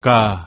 嘎